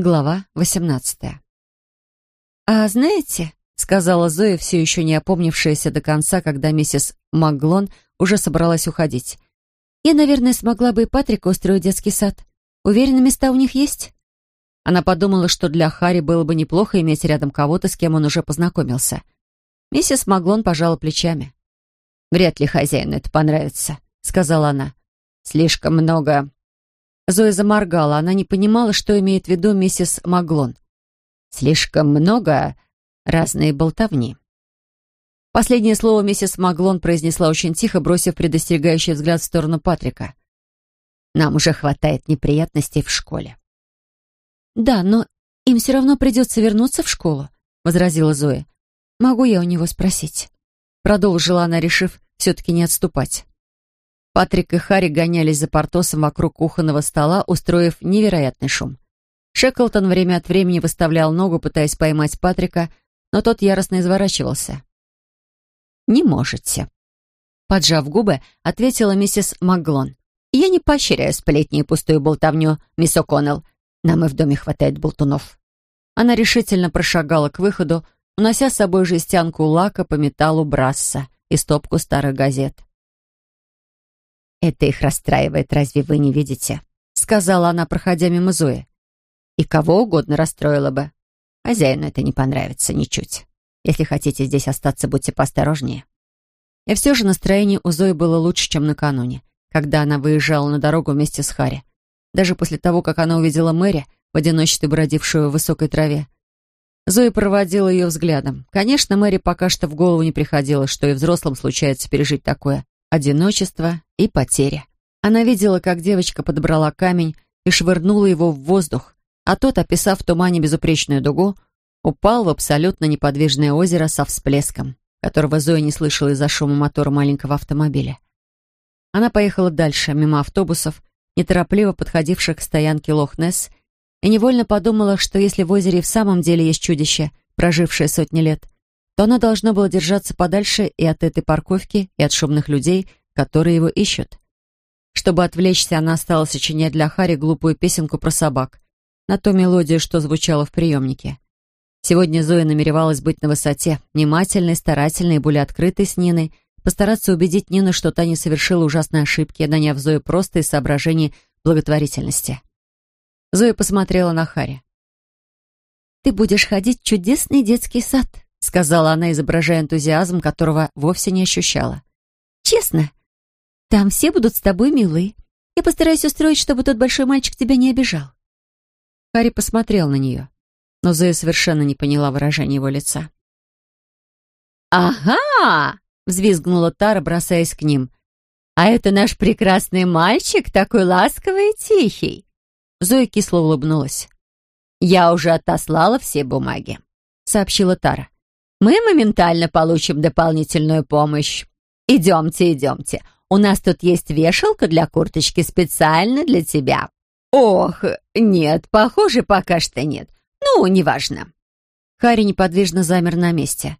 Глава восемнадцатая. «А знаете, — сказала Зоя, все еще не опомнившаяся до конца, когда миссис Маглон уже собралась уходить, — я, наверное, смогла бы и Патрика устроить детский сад. Уверена, места у них есть?» Она подумала, что для Харри было бы неплохо иметь рядом кого-то, с кем он уже познакомился. Миссис Маглон пожала плечами. «Вряд ли хозяину это понравится», — сказала она. «Слишком много Зоя заморгала. Она не понимала, что имеет в виду миссис Маглон. «Слишком много разной болтовни». Последнее слово миссис Маглон произнесла очень тихо, бросив предостерегающий взгляд в сторону Патрика. «Нам уже хватает неприятностей в школе». «Да, но им все равно придется вернуться в школу», — возразила Зоя. «Могу я у него спросить?» Продолжила она, решив все-таки не отступать. Патрик и Харри гонялись за Портосом вокруг кухонного стола, устроив невероятный шум. Шеклтон время от времени выставлял ногу, пытаясь поймать Патрика, но тот яростно изворачивался. «Не можете», — поджав губы, ответила миссис Макглон. «Я не поощряю сплетни и пустую болтовню, мисс О'Коннелл. Нам и в доме хватает болтунов». Она решительно прошагала к выходу, унося с собой жестянку лака по металлу брасса и стопку старых газет. «Это их расстраивает, разве вы не видите?» — сказала она, проходя мимо Зои. «И кого угодно расстроила бы. Хозяину это не понравится ничуть. Если хотите здесь остаться, будьте поосторожнее». И все же настроение у Зои было лучше, чем накануне, когда она выезжала на дорогу вместе с Харри. Даже после того, как она увидела Мэри, в одиночестве бродившую в высокой траве. Зоя проводила ее взглядом. Конечно, Мэри пока что в голову не приходило, что и взрослым случается пережить такое одиночество и потеря. Она видела, как девочка подобрала камень и швырнула его в воздух, а тот, описав в тумане безупречную дугу, упал в абсолютно неподвижное озеро со всплеском, которого Зоя не слышала из-за шума мотора маленького автомобиля. Она поехала дальше, мимо автобусов, неторопливо подходивших к стоянке Лох-Несс, и невольно подумала, что если в озере в самом деле есть чудище, прожившее сотни лет, то оно должно было держаться подальше и от этой парковки, и от шумных людей, которые его ищут. Чтобы отвлечься, она стала сочинять для Хари глупую песенку про собак, на ту мелодию, что звучала в приемнике. Сегодня Зоя намеревалась быть на высоте, внимательной, старательной и более открытой с Ниной, постараться убедить Нину, что та не совершила ужасной ошибки, наняв Зою просто из соображений благотворительности. Зоя посмотрела на Хари. «Ты будешь ходить в чудесный детский сад», — сказала она, изображая энтузиазм, которого вовсе не ощущала. «Честно, там все будут с тобой милы. Я постараюсь устроить, чтобы тот большой мальчик тебя не обижал». Харри посмотрел на нее, но Зоя совершенно не поняла выражения его лица. «Ага!» — взвизгнула Тара, бросаясь к ним. «А это наш прекрасный мальчик, такой ласковый и тихий!» Зоя кисло улыбнулась. «Я уже отослала все бумаги», — сообщила Тара мы моментально получим дополнительную помощь. Идемте, идемте. У нас тут есть вешалка для курточки специально для тебя. Ох, нет, похоже, пока что нет. Ну, неважно. Харри неподвижно замер на месте.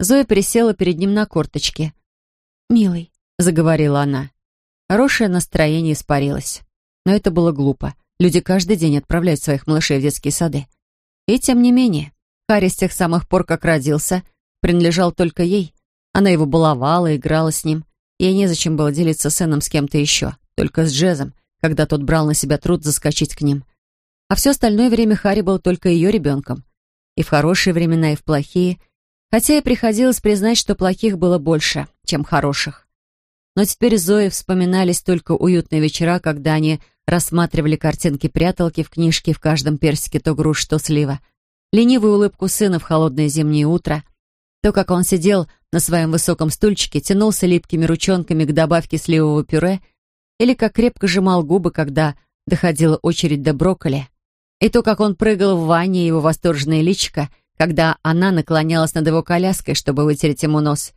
Зоя присела перед ним на корточки. «Милый», — заговорила она. Хорошее настроение испарилось. Но это было глупо. Люди каждый день отправляют своих малышей в детские сады. И тем не менее, Харри с тех самых пор, как родился, принадлежал только ей. Она его баловала, играла с ним. Ей незачем было делиться сыном с кем-то еще, только с Джезом, когда тот брал на себя труд заскочить к ним. А все остальное время Харри был только ее ребенком. И в хорошие времена, и в плохие. Хотя и приходилось признать, что плохих было больше, чем хороших. Но теперь Зои вспоминались только уютные вечера, когда они рассматривали картинки пряталки в книжке в каждом персике то груш, то слива — ленивую улыбку сына в холодное зимнее утро, то, как он сидел на своем высоком стульчике, тянулся липкими ручонками к добавке сливового пюре, или как крепко сжимал губы, когда доходила очередь до брокколи, и то, как он прыгал в ванне его восторженное личико, когда она наклонялась над его коляской, чтобы вытереть ему нос,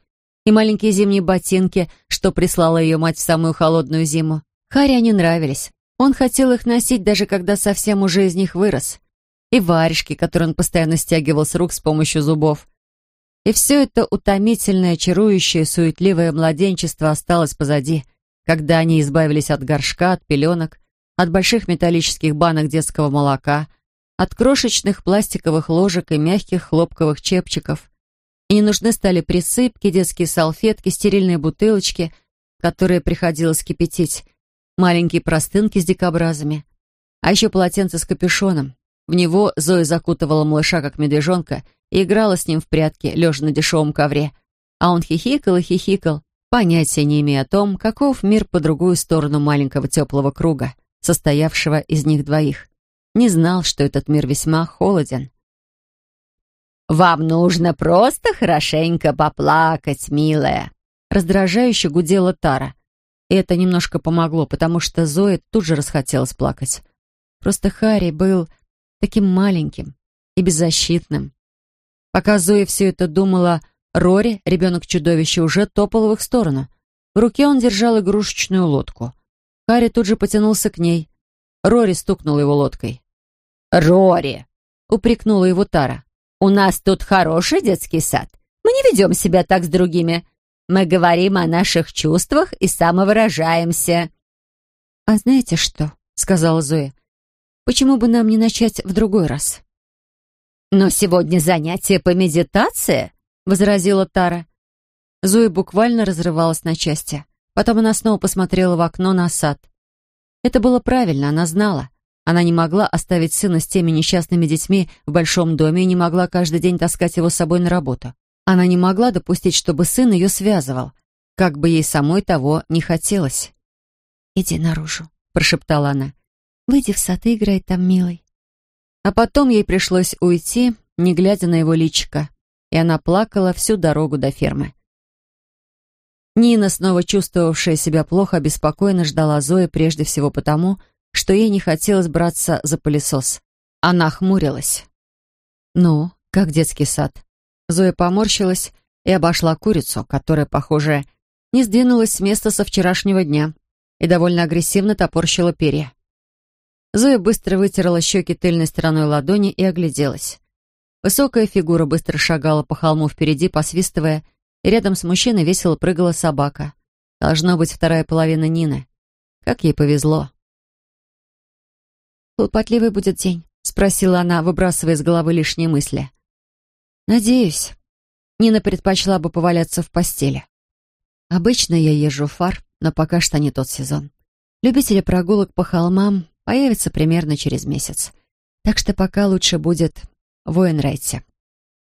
и маленькие зимние ботинки, что прислала ее мать в самую холодную зиму. Харри они нравились. Он хотел их носить, даже когда совсем уже из них вырос и варежки, которые он постоянно стягивал с рук с помощью зубов. И все это утомительное, чарующее, суетливое младенчество осталось позади, когда они избавились от горшка, от пеленок, от больших металлических банок детского молока, От крошечных пластиковых ложек и мягких хлопковых чепчиков. И не нужны стали присыпки, детские салфетки, стерильные бутылочки, которые приходилось кипятить, маленькие простынки с дикобразами. А еще полотенце с капюшоном. В него Зоя закутывала малыша, как медвежонка, и играла с ним в прятки, лежа на дешевом ковре. А он хихикал и хихикал, понятия не имея о том, каков мир по другую сторону маленького теплого круга, состоявшего из них двоих. Не знал, что этот мир весьма холоден. «Вам нужно просто хорошенько поплакать, милая», раздражающе гудела Тара. И это немножко помогло, потому что Зоe тут же расхотелось плакать. Просто Харри был таким маленьким и беззащитным. Пока Зоя все это думала, Рори, ребенок-чудовище, уже топал в их сторону. В руке он держал игрушечную лодку. Харри тут же потянулся к ней. Рори стукнул его лодкой. «Рори!» — упрекнула его Тара. «У нас тут хороший детский сад. Мы не ведем себя так с другими. Мы говорим о наших чувствах и самовыражаемся». «А знаете что?» — сказала Зоя. «Почему бы нам не начать в другой раз?» «Но сегодня занятие по медитации», — возразила Тара. Зоя буквально разрывалась на части. Потом она снова посмотрела в окно на сад. Это было правильно, она знала. Она не могла оставить сына с теми несчастными детьми в большом доме и не могла каждый день таскать его с собой на работу. Она не могла допустить, чтобы сын ее связывал, как бы ей самой того не хотелось. «Иди наружу», — прошептала она. «Выйди в сад и играй там, милый». А потом ей пришлось уйти, не глядя на его личико, и она плакала всю дорогу до фермы. Нина, снова чувствовавшая себя плохо, обеспокоенно ждала Зои прежде всего потому, что ей не хотелось браться за пылесос. Она хмурилась. «Ну, как детский сад?» Зоя поморщилась и обошла курицу, которая, похоже, не сдвинулась с места со вчерашнего дня и довольно агрессивно топорщила перья. Зоя быстро вытерла щеки тыльной стороной ладони и огляделась. Высокая фигура быстро шагала по холму впереди, посвистывая, и рядом с мужчиной весело прыгала собака. Должно быть вторая половина Нины. Как ей повезло. «Хлопотливый будет день?» — спросила она, выбрасывая из головы лишние мысли. «Надеюсь». Нина предпочла бы поваляться в постели. Обычно я езжу в фар, но пока что не тот сезон. Любители прогулок по холмам появится примерно через месяц. Так что пока лучше будет в Уэнрайте.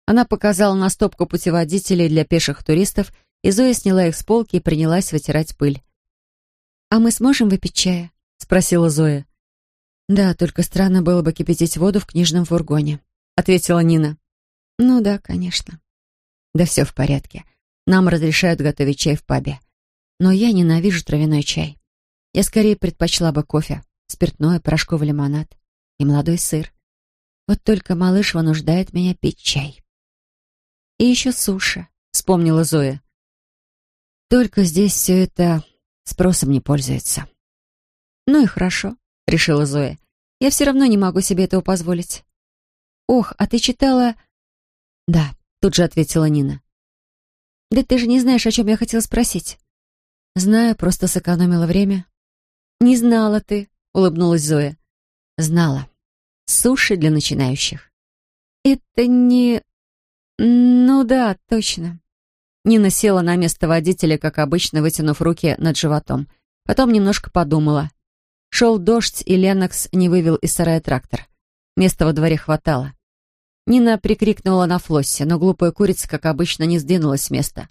Она показала на стопку путеводителей для пеших туристов, и Зоя сняла их с полки и принялась вытирать пыль. «А мы сможем выпить чая?» — спросила Зоя. «Да, только странно было бы кипятить воду в книжном фургоне», — ответила Нина. «Ну да, конечно». «Да все в порядке. Нам разрешают готовить чай в пабе. Но я ненавижу травяной чай. Я скорее предпочла бы кофе спиртное, порошковый лимонад и молодой сыр. Вот только малыш вынуждает меня пить чай. И еще суши, вспомнила Зоя. Только здесь все это спросом не пользуется. Ну и хорошо, решила Зоя. Я все равно не могу себе этого позволить. Ох, а ты читала... Да, тут же ответила Нина. Да ты же не знаешь, о чем я хотела спросить. Знаю, просто сэкономила время. Не знала ты, — улыбнулась Зоя. «Знала. Суши для начинающих». «Это не... Ну да, точно». Нина села на место водителя, как обычно, вытянув руки над животом. Потом немножко подумала. Шел дождь, и Ленокс не вывел из сарая трактор. Места во дворе хватало. Нина прикрикнула на Флоссе, но глупая курица, как обычно, не сдвинулась с места.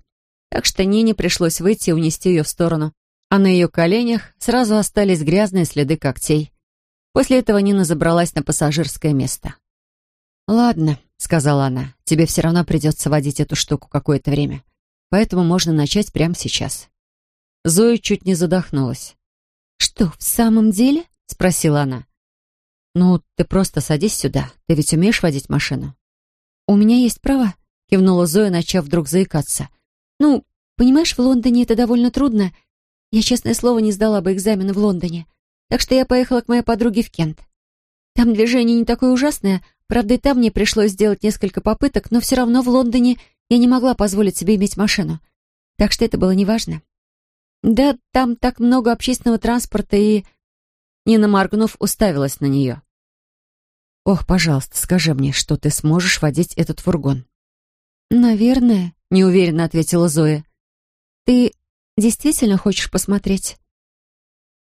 Так что Нине пришлось выйти и унести ее в сторону, а на ее коленях сразу остались грязные следы когтей. После этого Нина забралась на пассажирское место. «Ладно», — сказала она, — «тебе все равно придется водить эту штуку какое-то время, поэтому можно начать прямо сейчас». Зоя чуть не задохнулась. «Что, в самом деле?» — спросила она. «Ну, ты просто садись сюда. Ты ведь умеешь водить машину?» «У меня есть права», — кивнула Зоя, начав вдруг заикаться. «Ну, понимаешь, в Лондоне это довольно трудно, я, честное слово, не сдала бы экзамены в Лондоне, так что я поехала к моей подруге в Кент. Там движение не такое ужасное, правда, и там мне пришлось сделать несколько попыток, но все равно в Лондоне я не могла позволить себе иметь машину. Так что это было неважно. Да, там так много общественного транспорта и... Нина, моргнув, уставилась на нее. «Ох, пожалуйста, скажи мне, что ты сможешь водить этот фургон». «Наверное», — неуверенно ответила Зоя. «Ты действительно хочешь посмотреть?»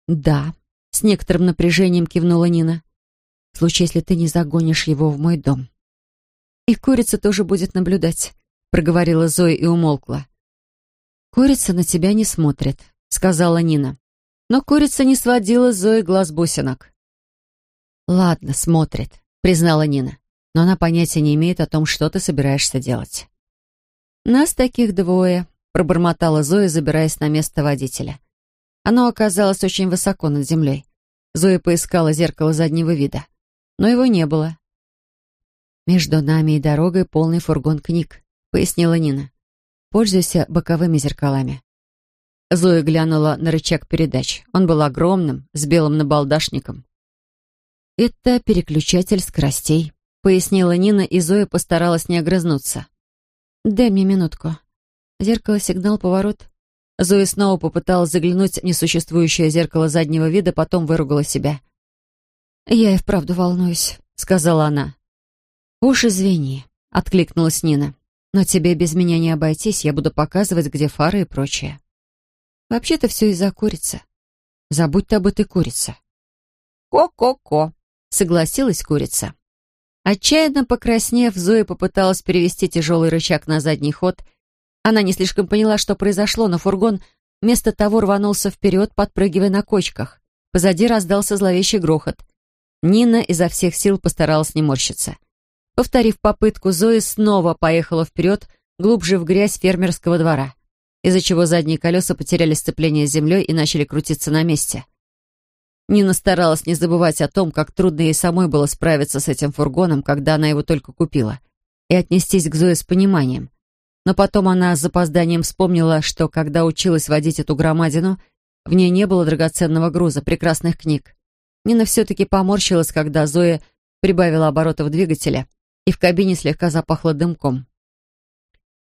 «Да», — с некоторым напряжением кивнула Нина. «В случае, если ты не загонишь его в мой дом». «И курица тоже будет наблюдать», — проговорила Зоя и умолкла. «Курица на тебя не смотрит», — сказала Нина. Но курица не сводила Зои глаз бусинок. «Ладно, смотрит», — признала Нина. «Но она понятия не имеет о том, что ты собираешься делать». «Нас таких двое», — пробормотала Зоя, забираясь на место водителя. Оно оказалось очень высоко над землей. Зоя поискала зеркало заднего вида, но его не было. «Между нами и дорогой полный фургон книг», — пояснила Нина. «Пользуйся боковыми зеркалами». Зоя глянула на рычаг передач. Он был огромным, с белым набалдашником. «Это переключатель скоростей», — пояснила Нина, и Зоя постаралась не огрызнуться. «Дай мне минутку. Зеркало, сигнал, поворот». Зоя снова попыталась заглянуть в несуществующее зеркало заднего вида, потом выругала себя. «Я и вправду волнуюсь», — сказала она. «Уж извини», — откликнулась Нина. «Но тебе без меня не обойтись, я буду показывать, где фары и прочее». Вообще-то все из-за курицы. Забудь ты об этой курице. Ко-ко-ко, согласилась курица. Отчаянно покраснев, Зоя попыталась перевести тяжелый рычаг на задний ход. Она не слишком поняла, что произошло, но фургон вместо того рванулся вперед, подпрыгивая на кочках. Позади раздался зловещий грохот. Нина изо всех сил постаралась не морщиться. Повторив попытку, Зоя снова поехала вперед, глубже в грязь фермерского двора из-за чего задние колеса потеряли сцепление с землей и начали крутиться на месте. Нина старалась не забывать о том, как трудно ей самой было справиться с этим фургоном, когда она его только купила, и отнестись к Зое с пониманием. Но потом она с запозданием вспомнила, что, когда училась водить эту громадину, в ней не было драгоценного груза, прекрасных книг. Нина все-таки поморщилась, когда Зоя прибавила оборотов двигателя, и в кабине слегка запахло дымком.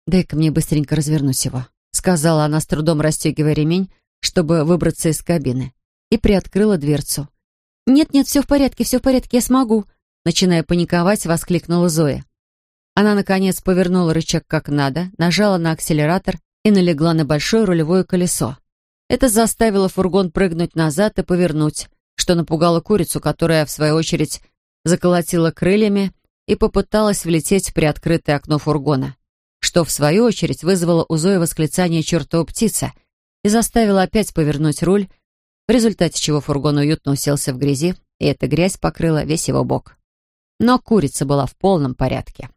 «Дай-ка мне быстренько развернуть его», сказала она, с трудом расстегивая ремень, чтобы выбраться из кабины, и приоткрыла дверцу. «Нет-нет, все в порядке, все в порядке, я смогу!» Начиная паниковать, воскликнула Зоя. Она, наконец, повернула рычаг как надо, нажала на акселератор и налегла на большое рулевое колесо. Это заставило фургон прыгнуть назад и повернуть, что напугало курицу, которая, в свою очередь, заколотила крыльями и попыталась влететь в приоткрытое окно фургона что, в свою очередь, вызвало у Зои восклицание «чертова птица» и заставило опять повернуть руль, в результате чего фургон уютно уселся в грязи, и эта грязь покрыла весь его бок. Но курица была в полном порядке.